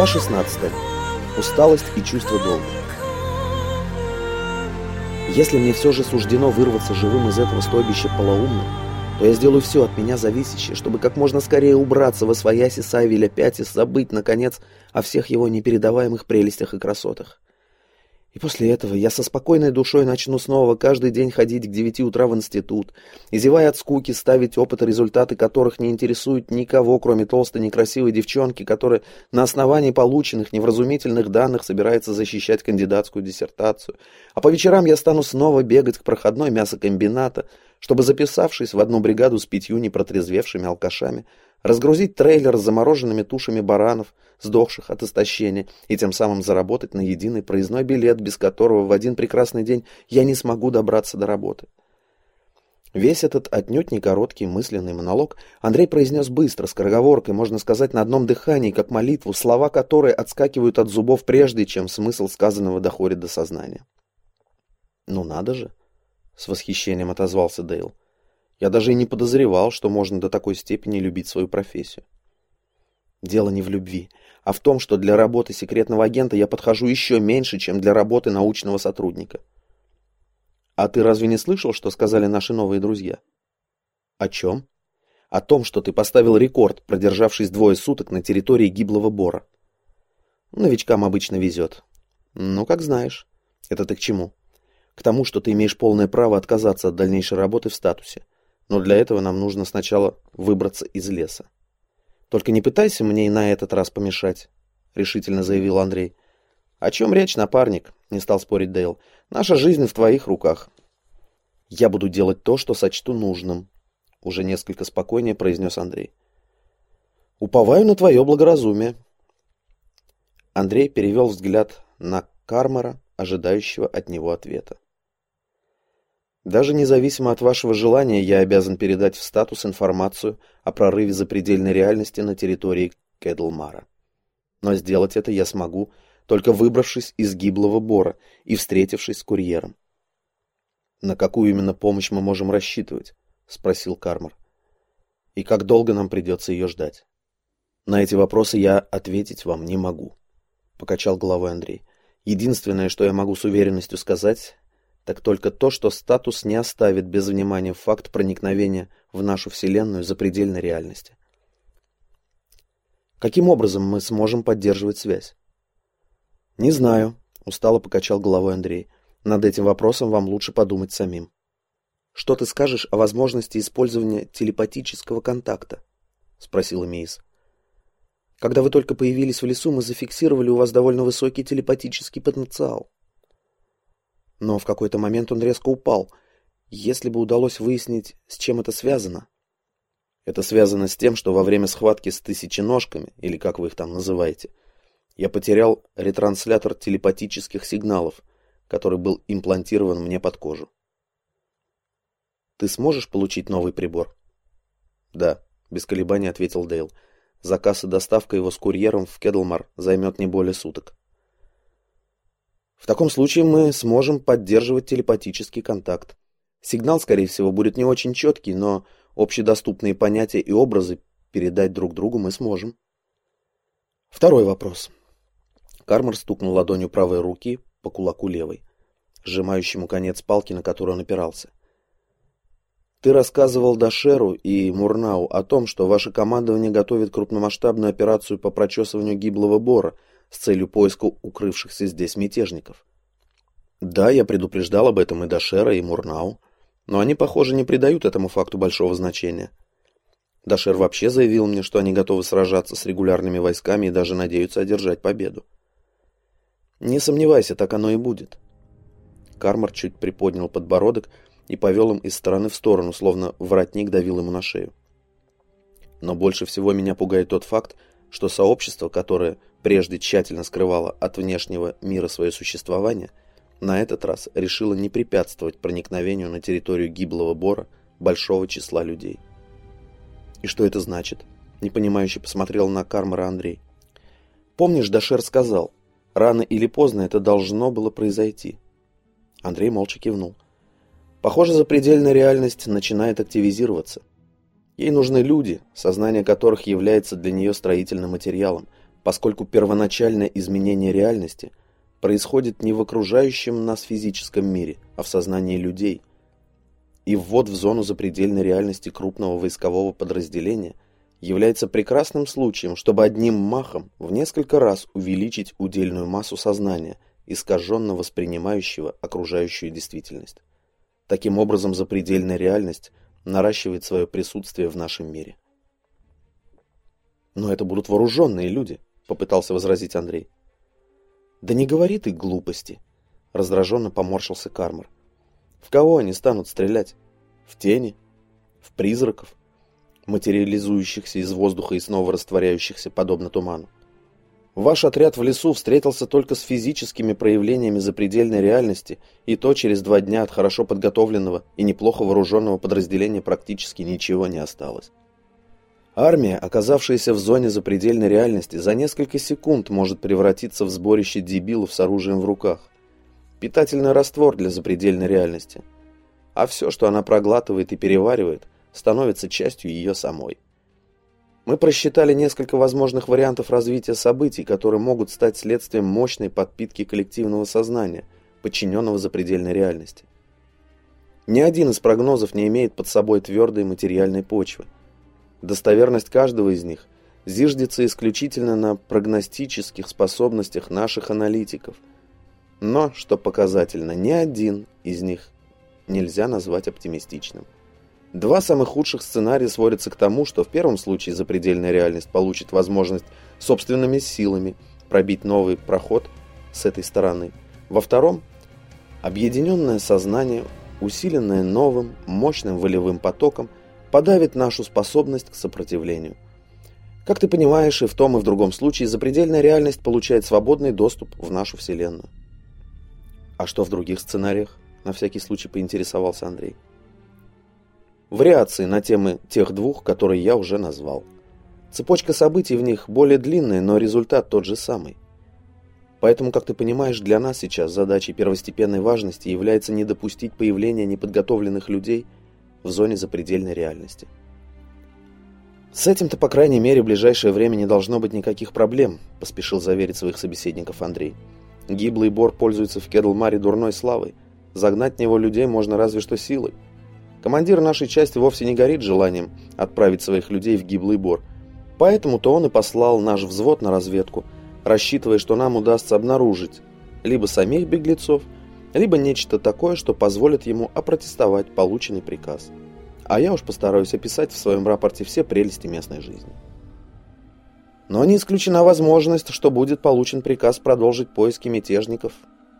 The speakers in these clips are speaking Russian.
Глава 16. Усталость и чувство долга. Если мне все же суждено вырваться живым из этого стойбища полоумным, то я сделаю все от меня зависящее, чтобы как можно скорее убраться во свояси Савеля Пятис, забыть, наконец, о всех его непередаваемых прелестях и красотах. И после этого я со спокойной душой начну снова каждый день ходить к девяти утра в институт, и, зевая от скуки, ставить опыты, результаты которых не интересуют никого, кроме толстой некрасивой девчонки, которая на основании полученных невразумительных данных собирается защищать кандидатскую диссертацию. А по вечерам я стану снова бегать к проходной мясокомбината, чтобы, записавшись в одну бригаду с пятью непротрезвевшими алкашами, разгрузить трейлер с замороженными тушами баранов, сдохших от истощения, и тем самым заработать на единый проездной билет, без которого в один прекрасный день я не смогу добраться до работы. Весь этот отнюдь не короткий мысленный монолог Андрей произнес быстро, скороговоркой, можно сказать, на одном дыхании, как молитву, слова которой отскакивают от зубов прежде, чем смысл сказанного доходит до сознания. «Ну надо же!» — с восхищением отозвался Дейл. Я даже и не подозревал, что можно до такой степени любить свою профессию. Дело не в любви, а в том, что для работы секретного агента я подхожу еще меньше, чем для работы научного сотрудника. А ты разве не слышал, что сказали наши новые друзья? О чем? О том, что ты поставил рекорд, продержавшись двое суток на территории гиблого бора. Новичкам обычно везет. Ну, как знаешь. Это ты к чему? К тому, что ты имеешь полное право отказаться от дальнейшей работы в статусе. Но для этого нам нужно сначала выбраться из леса. Только не пытайся мне и на этот раз помешать, решительно заявил Андрей. О чем речь, напарник? Не стал спорить Дейл. Наша жизнь в твоих руках. Я буду делать то, что сочту нужным, уже несколько спокойнее произнес Андрей. Уповаю на твое благоразумие. Андрей перевел взгляд на Кармара, ожидающего от него ответа. Даже независимо от вашего желания, я обязан передать в статус информацию о прорыве запредельной реальности на территории Кедлмара. Но сделать это я смогу, только выбравшись из гиблого бора и встретившись с курьером. «На какую именно помощь мы можем рассчитывать?» — спросил Кармар. «И как долго нам придется ее ждать?» «На эти вопросы я ответить вам не могу», — покачал головой Андрей. «Единственное, что я могу с уверенностью сказать, так только то, что статус не оставит без внимания факт проникновения в нашу Вселенную запредельной реальности. Каким образом мы сможем поддерживать связь? Не знаю, устало покачал головой Андрей. Над этим вопросом вам лучше подумать самим. Что ты скажешь о возможности использования телепатического контакта? спросила Мейс. Когда вы только появились в лесу, мы зафиксировали у вас довольно высокий телепатический потенциал. Но в какой-то момент он резко упал. Если бы удалось выяснить, с чем это связано. Это связано с тем, что во время схватки с тысяченожками, или как вы их там называете, я потерял ретранслятор телепатических сигналов, который был имплантирован мне под кожу. Ты сможешь получить новый прибор? Да, без колебаний ответил Дейл. Заказ и доставка его с курьером в Кедлмар займет не более суток. В таком случае мы сможем поддерживать телепатический контакт. Сигнал, скорее всего, будет не очень четкий, но общедоступные понятия и образы передать друг другу мы сможем. Второй вопрос. Кармар стукнул ладонью правой руки по кулаку левой, сжимающему конец палки, на которую он опирался. Ты рассказывал Дашеру и Мурнау о том, что ваше командование готовит крупномасштабную операцию по прочесыванию гиблого бора – с целью поиска укрывшихся здесь мятежников. Да, я предупреждал об этом и Дашера, и Мурнау, но они, похоже, не придают этому факту большого значения. Дашер вообще заявил мне, что они готовы сражаться с регулярными войсками и даже надеются одержать победу. Не сомневайся, так оно и будет. Кармар чуть приподнял подбородок и повел им из стороны в сторону, словно воротник давил ему на шею. Но больше всего меня пугает тот факт, что сообщество, которое прежде тщательно скрывало от внешнего мира свое существование, на этот раз решило не препятствовать проникновению на территорию гиблого бора большого числа людей. И что это значит? Непонимающе посмотрел на Кармара Андрей. Помнишь, Дашер сказал, рано или поздно это должно было произойти. Андрей молча кивнул. Похоже, запредельная реальность начинает активизироваться. Ей нужны люди, сознание которых является для нее строительным материалом – поскольку первоначальное изменение реальности происходит не в окружающем нас физическом мире, а в сознании людей. И ввод в зону запредельной реальности крупного войскового подразделения является прекрасным случаем, чтобы одним махом в несколько раз увеличить удельную массу сознания, искаженно воспринимающего окружающую действительность. Таким образом, запредельная реальность наращивает свое присутствие в нашем мире. «Но это будут вооруженные люди», — попытался возразить Андрей. «Да не говори ты глупости», — раздраженно поморщился Кармар. «В кого они станут стрелять? В тени? В призраков, материализующихся из воздуха и снова растворяющихся, подобно туману? Ваш отряд в лесу встретился только с физическими проявлениями запредельной реальности, и то через два дня от хорошо подготовленного и неплохо вооруженного подразделения практически ничего не осталось. Армия, оказавшаяся в зоне запредельной реальности, за несколько секунд может превратиться в сборище дебилов с оружием в руках. Питательный раствор для запредельной реальности. А все, что она проглатывает и переваривает, становится частью ее самой. Мы просчитали несколько возможных вариантов развития событий, которые могут стать следствием мощной подпитки коллективного сознания, подчиненного запредельной реальности. Ни один из прогнозов не имеет под собой твердой материальной почвы – Достоверность каждого из них зиждется исключительно на прогностических способностях наших аналитиков. Но, что показательно, ни один из них нельзя назвать оптимистичным. Два самых худших сценария сводятся к тому, что в первом случае запредельная реальность получит возможность собственными силами пробить новый проход с этой стороны. Во втором – объединенное сознание, усиленное новым, мощным волевым потоком – подавит нашу способность к сопротивлению. Как ты понимаешь, и в том, и в другом случае запредельная реальность получает свободный доступ в нашу Вселенную. А что в других сценариях? На всякий случай поинтересовался Андрей. Вариации на темы тех двух, которые я уже назвал. Цепочка событий в них более длинная, но результат тот же самый. Поэтому, как ты понимаешь, для нас сейчас задачей первостепенной важности является не допустить появления неподготовленных людей – в зоне запредельной реальности. «С этим-то, по крайней мере, в ближайшее время не должно быть никаких проблем», поспешил заверить своих собеседников Андрей. «Гиблый бор пользуется в Кедлмаре дурной славой. Загнать в него людей можно разве что силой. Командир нашей части вовсе не горит желанием отправить своих людей в гиблый бор. Поэтому-то он и послал наш взвод на разведку, рассчитывая, что нам удастся обнаружить либо самих беглецов, либо нечто такое, что позволит ему опротестовать полученный приказ. А я уж постараюсь описать в своем рапорте все прелести местной жизни. Но не исключена возможность, что будет получен приказ продолжить поиски мятежников,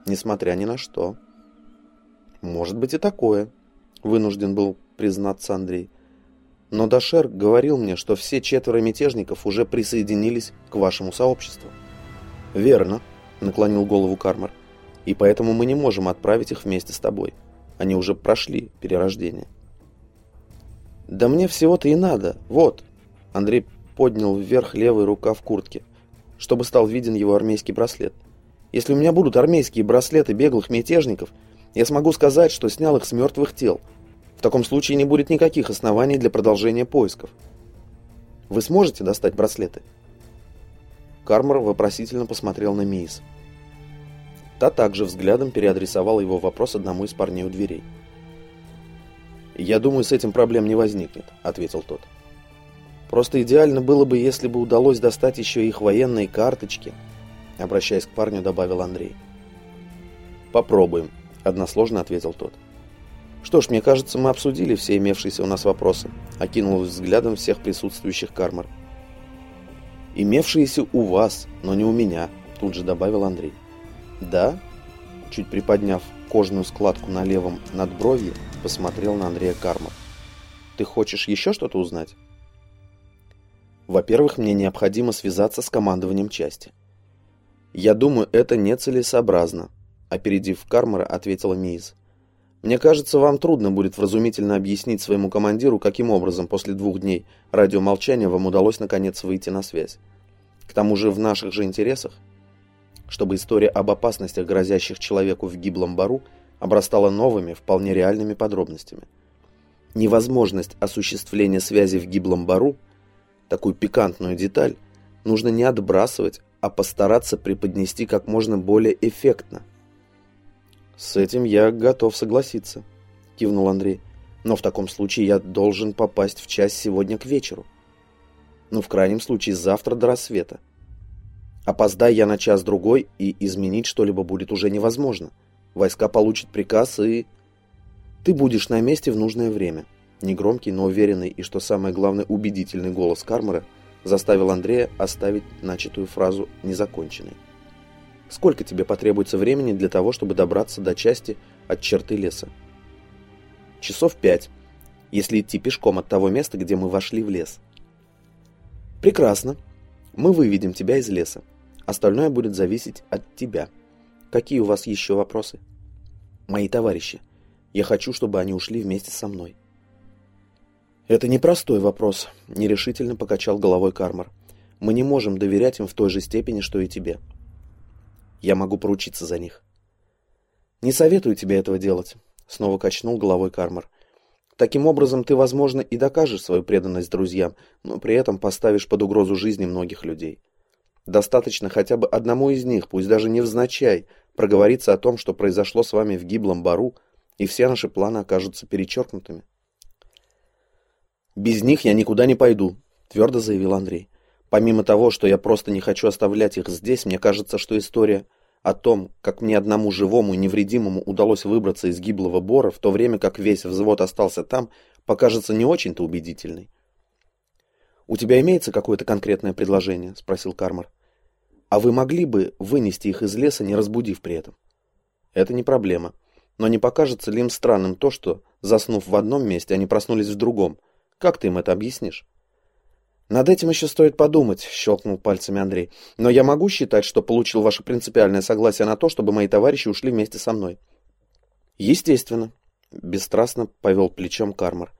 несмотря ни на что. Может быть и такое, вынужден был признаться Андрей. Но Дашер говорил мне, что все четверо мятежников уже присоединились к вашему сообществу. Верно, наклонил голову Кармар и поэтому мы не можем отправить их вместе с тобой. Они уже прошли перерождение. Да мне всего-то и надо. Вот. Андрей поднял вверх левый рукав куртки, чтобы стал виден его армейский браслет. Если у меня будут армейские браслеты беглых мятежников, я смогу сказать, что снял их с мертвых тел. В таком случае не будет никаких оснований для продолжения поисков. Вы сможете достать браслеты? Кармар вопросительно посмотрел на Миис. Та также взглядом переадресовала его вопрос одному из парней у дверей. «Я думаю, с этим проблем не возникнет», — ответил тот. «Просто идеально было бы, если бы удалось достать еще их военные карточки», — обращаясь к парню, добавил Андрей. «Попробуем», — односложно ответил тот. «Что ж, мне кажется, мы обсудили все имевшиеся у нас вопросы», — окинул взглядом всех присутствующих Кармар. «Имевшиеся у вас, но не у меня», — тут же добавил Андрей. «Да?» Чуть приподняв кожную складку на левом надбровье, посмотрел на Андрея Кармов. «Ты хочешь еще что-то узнать?» «Во-первых, мне необходимо связаться с командованием части». «Я думаю, это нецелесообразно», — опередив Кармара, ответила Миз. «Мне кажется, вам трудно будет вразумительно объяснить своему командиру, каким образом после двух дней радиомолчания вам удалось наконец выйти на связь. К тому же в наших же интересах чтобы история об опасностях, грозящих человеку в гиблом бару, обрастала новыми, вполне реальными подробностями. Невозможность осуществления связи в гиблом бару, такую пикантную деталь, нужно не отбрасывать, а постараться преподнести как можно более эффектно. «С этим я готов согласиться», — кивнул Андрей. «Но в таком случае я должен попасть в часть сегодня к вечеру. Ну, в крайнем случае, завтра до рассвета. Опоздай я на час-другой, и изменить что-либо будет уже невозможно. Войска получат приказ, и... Ты будешь на месте в нужное время». Негромкий, но уверенный и, что самое главное, убедительный голос Кармера заставил Андрея оставить начатую фразу незаконченной. Сколько тебе потребуется времени для того, чтобы добраться до части от черты леса? Часов пять, если идти пешком от того места, где мы вошли в лес. Прекрасно. Мы выведем тебя из леса. Остальное будет зависеть от тебя. Какие у вас еще вопросы? Мои товарищи. Я хочу, чтобы они ушли вместе со мной. Это непростой вопрос, нерешительно покачал головой Кармар. Мы не можем доверять им в той же степени, что и тебе. Я могу поручиться за них. Не советую тебе этого делать, снова качнул головой Кармар. Таким образом, ты, возможно, и докажешь свою преданность друзьям, но при этом поставишь под угрозу жизни многих людей. Достаточно хотя бы одному из них, пусть даже невзначай, проговориться о том, что произошло с вами в гиблом бару, и все наши планы окажутся перечеркнутыми. «Без них я никуда не пойду», — твердо заявил Андрей. Помимо того, что я просто не хочу оставлять их здесь, мне кажется, что история о том, как мне одному живому и невредимому удалось выбраться из гиблого бора, в то время как весь взвод остался там, покажется не очень-то убедительной. «У тебя имеется какое-то конкретное предложение?» — спросил Кармар. «А вы могли бы вынести их из леса, не разбудив при этом?» «Это не проблема. Но не покажется ли им странным то, что, заснув в одном месте, они проснулись в другом? Как ты им это объяснишь?» «Над этим еще стоит подумать», — щелкнул пальцами Андрей. «Но я могу считать, что получил ваше принципиальное согласие на то, чтобы мои товарищи ушли вместе со мной». «Естественно», — бесстрастно повел плечом Кармар.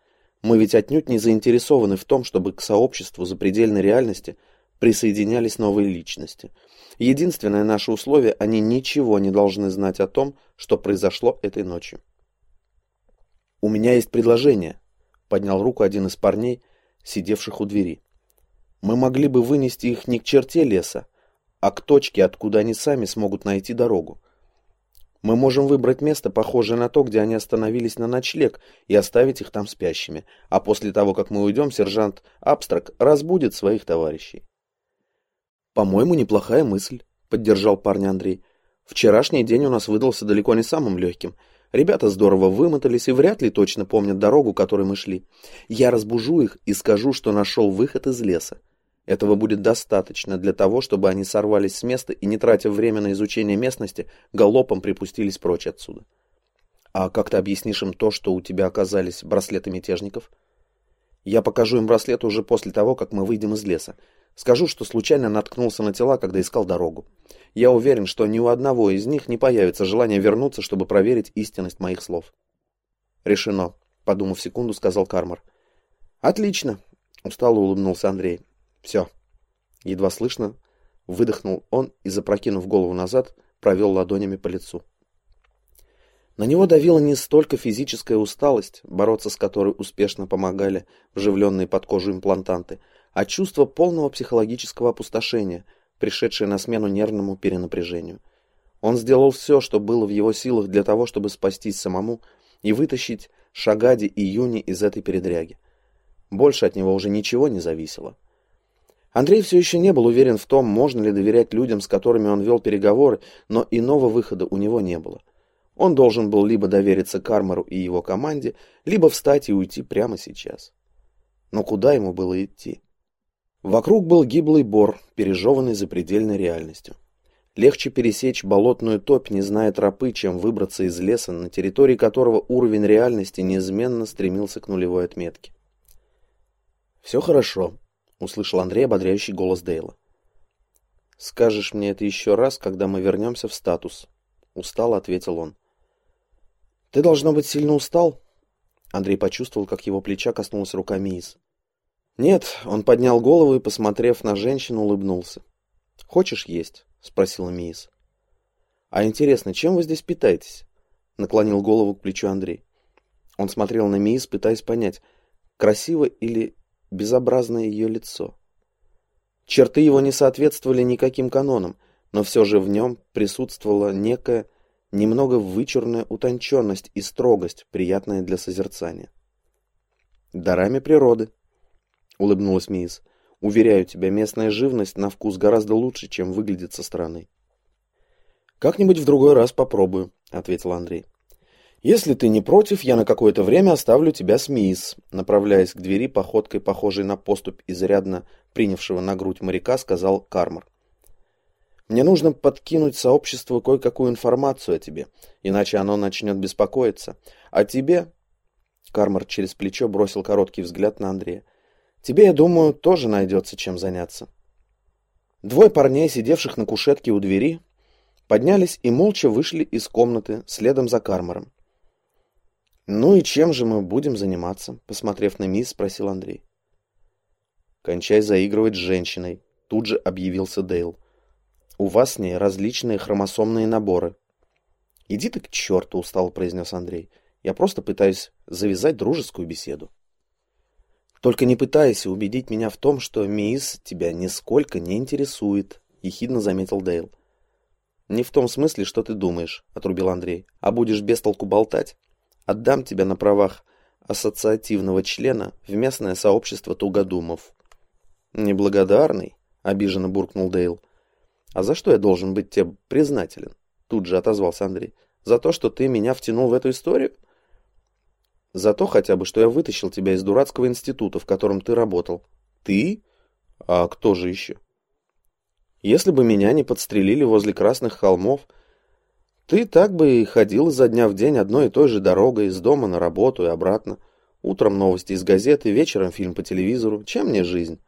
«Мы ведь отнюдь не заинтересованы в том, чтобы к сообществу запредельной реальности присоединялись новые личности. Единственное наше условие — они ничего не должны знать о том, что произошло этой ночью». «У меня есть предложение», — поднял руку один из парней, сидевших у двери. Мы могли бы вынести их не к черте леса, а к точке, откуда они сами смогут найти дорогу. Мы можем выбрать место, похожее на то, где они остановились на ночлег, и оставить их там спящими. А после того, как мы уйдем, сержант Абстрак разбудит своих товарищей. «По-моему, неплохая мысль», — поддержал парня Андрей. «Вчерашний день у нас выдался далеко не самым легким. Ребята здорово вымотались и вряд ли точно помнят дорогу, которой мы шли. Я разбужу их и скажу, что нашел выход из леса. Этого будет достаточно для того, чтобы они сорвались с места и, не тратя время на изучение местности, галопом припустились прочь отсюда. А как ты объяснишь им то, что у тебя оказались браслеты мятежников? Я покажу им браслет уже после того, как мы выйдем из леса. Скажу, что случайно наткнулся на тела, когда искал дорогу. Я уверен, что ни у одного из них не появится желание вернуться, чтобы проверить истинность моих слов. Решено, подумав секунду, сказал Кармар. Отлично, устало улыбнулся Андрей. Все. Едва слышно, выдохнул он и, запрокинув голову назад, провел ладонями по лицу. На него давила не столько физическая усталость, бороться с которой успешно помогали вживленные под кожу имплантанты, а чувство полного психологического опустошения, пришедшее на смену нервному перенапряжению. Он сделал все, что было в его силах для того, чтобы спастись самому и вытащить Шагади и Юни из этой передряги. Больше от него уже ничего не зависело. Андрей все еще не был уверен в том, можно ли доверять людям, с которыми он вел переговоры, но иного выхода у него не было. Он должен был либо довериться Кармару и его команде, либо встать и уйти прямо сейчас. Но куда ему было идти? Вокруг был гиблый бор, пережеванный запредельной реальностью. Легче пересечь болотную топь, не зная тропы, чем выбраться из леса, на территории которого уровень реальности неизменно стремился к нулевой отметке. «Все хорошо», услышал Андрей ободряющий голос Дейла. «Скажешь мне это еще раз, когда мы вернемся в статус», — устало ответил он. «Ты, должно быть, сильно устал?» Андрей почувствовал, как его плеча коснулась рука Миис. «Нет», — он поднял голову и, посмотрев на женщину, улыбнулся. «Хочешь есть?» — спросила Миис. «А интересно, чем вы здесь питаетесь?» — наклонил голову к плечу Андрей. Он смотрел на Миис, пытаясь понять, красиво или безобразное ее лицо. Черты его не соответствовали никаким канонам, но все же в нем присутствовала некая, немного вычурная утонченность и строгость, приятная для созерцания. «Дарами природы», — улыбнулась Мисс. «Уверяю тебя, местная живность на вкус гораздо лучше, чем выглядит со стороны». «Как-нибудь в другой раз попробую», — ответил Андрей. «Если ты не против, я на какое-то время оставлю тебя с мисс», направляясь к двери походкой, похожей на поступь изрядно принявшего на грудь моряка, сказал Кармар. «Мне нужно подкинуть сообществу кое-какую информацию о тебе, иначе оно начнет беспокоиться. А тебе...» Кармар через плечо бросил короткий взгляд на Андрея. «Тебе, я думаю, тоже найдется чем заняться». Двое парней, сидевших на кушетке у двери, поднялись и молча вышли из комнаты следом за Кармаром. «Ну и чем же мы будем заниматься?» Посмотрев на мисс, спросил Андрей. «Кончай заигрывать с женщиной», тут же объявился Дейл. «У вас с ней различные хромосомные наборы». «Иди ты к черту», устало произнес Андрей. «Я просто пытаюсь завязать дружескую беседу». «Только не пытайся убедить меня в том, что мисс тебя нисколько не интересует», ехидно заметил Дейл. «Не в том смысле, что ты думаешь», — отрубил Андрей. «А будешь без толку болтать, Отдам тебя на правах ассоциативного члена в местное сообщество тугодумов. Неблагодарный, обиженно буркнул Дейл. А за что я должен быть тебе признателен? Тут же отозвался Андрей. За то, что ты меня втянул в эту историю? За то хотя бы, что я вытащил тебя из дурацкого института, в котором ты работал. Ты? А кто же еще? Если бы меня не подстрелили возле Красных холмов, ты так бы и ходил изо дня в день одной и той же дорогой, из дома на работу и обратно. Утром новости из газеты, вечером фильм по телевизору. Чем мне жизнь?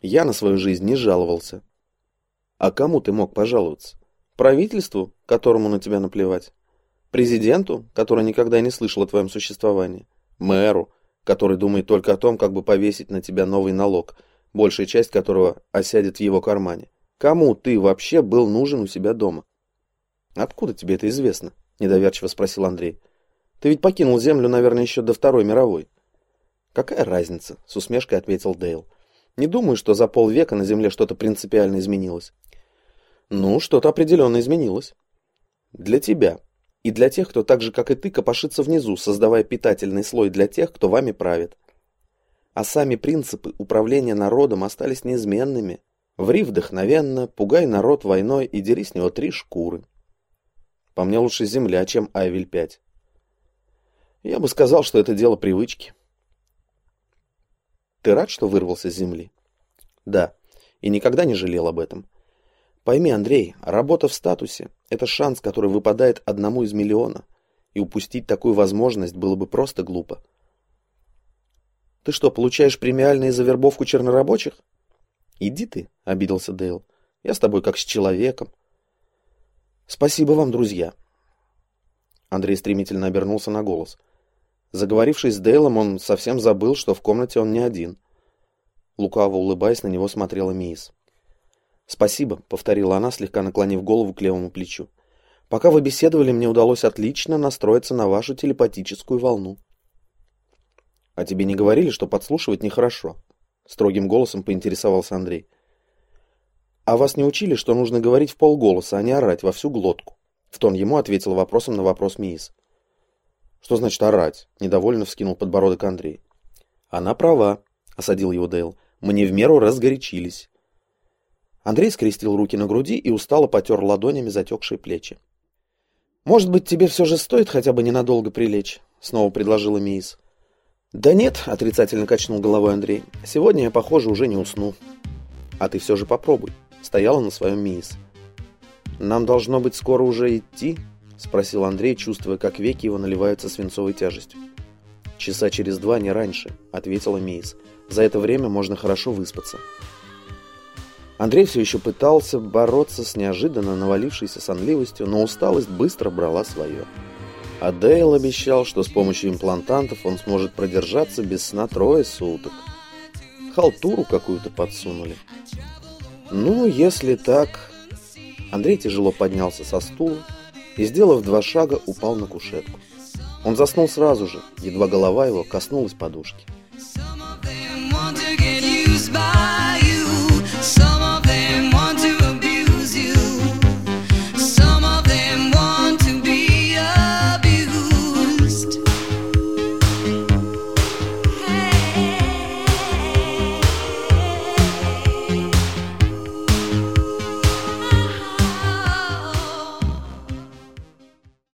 Я на свою жизнь не жаловался. А кому ты мог пожаловаться? Правительству, которому на тебя наплевать? Президенту, который никогда не слышал о твоем существовании? Мэру, который думает только о том, как бы повесить на тебя новый налог, большая часть которого осядет в его кармане? Кому ты вообще был нужен у себя дома? «Откуда тебе это известно?» – недоверчиво спросил Андрей. «Ты ведь покинул Землю, наверное, еще до Второй мировой». «Какая разница?» – с усмешкой ответил Дейл. «Не думаю, что за полвека на Земле что-то принципиально изменилось». «Ну, что-то определенно изменилось. Для тебя. И для тех, кто так же, как и ты, копошится внизу, создавая питательный слой для тех, кто вами правит. А сами принципы управления народом остались неизменными. Ври вдохновенно, пугай народ войной и дери с него три шкуры». По мне лучше Земля, чем Айвель-5. Я бы сказал, что это дело привычки. Ты рад, что вырвался с Земли? Да, и никогда не жалел об этом. Пойми, Андрей, работа в статусе – это шанс, который выпадает одному из миллиона, и упустить такую возможность было бы просто глупо. Ты что, получаешь премиальные за вербовку чернорабочих? Иди ты, обиделся Дейл. Я с тобой как с человеком. Спасибо вам, друзья. Андрей стремительно обернулся на голос. Заговорившись с Дейлом, он совсем забыл, что в комнате он не один. Лукаво улыбаясь, на него смотрела Мисс. «Спасибо», — повторила она, слегка наклонив голову к левому плечу. «Пока вы беседовали, мне удалось отлично настроиться на вашу телепатическую волну». «А тебе не говорили, что подслушивать нехорошо?» — строгим голосом поинтересовался Андрей. «А вас не учили, что нужно говорить в полголоса, а не орать во всю глотку?» В тон ему ответил вопросом на вопрос Миис. «Что значит орать?» — недовольно вскинул подбородок Андрей. «Она права», — осадил его Дейл. «Мы не в меру разгорячились». Андрей скрестил руки на груди и устало потер ладонями затекшие плечи. «Может быть, тебе все же стоит хотя бы ненадолго прилечь?» — снова предложила Миис. «Да нет», — отрицательно качнул головой Андрей. «Сегодня я, похоже, уже не усну». «А ты все же попробуй» стояла на своем мисс. «Нам должно быть скоро уже идти?» – спросил Андрей, чувствуя, как веки его наливаются свинцовой тяжестью. «Часа через два, не раньше», – ответила Мисс. «За это время можно хорошо выспаться». Андрей все еще пытался бороться с неожиданно навалившейся сонливостью, но усталость быстро брала свое. А Дейл обещал, что с помощью имплантантов он сможет продержаться без сна трое суток. Халтуру какую-то подсунули. Ну, если так... Андрей тяжело поднялся со стула и, сделав два шага, упал на кушетку. Он заснул сразу же, едва голова его коснулась подушки.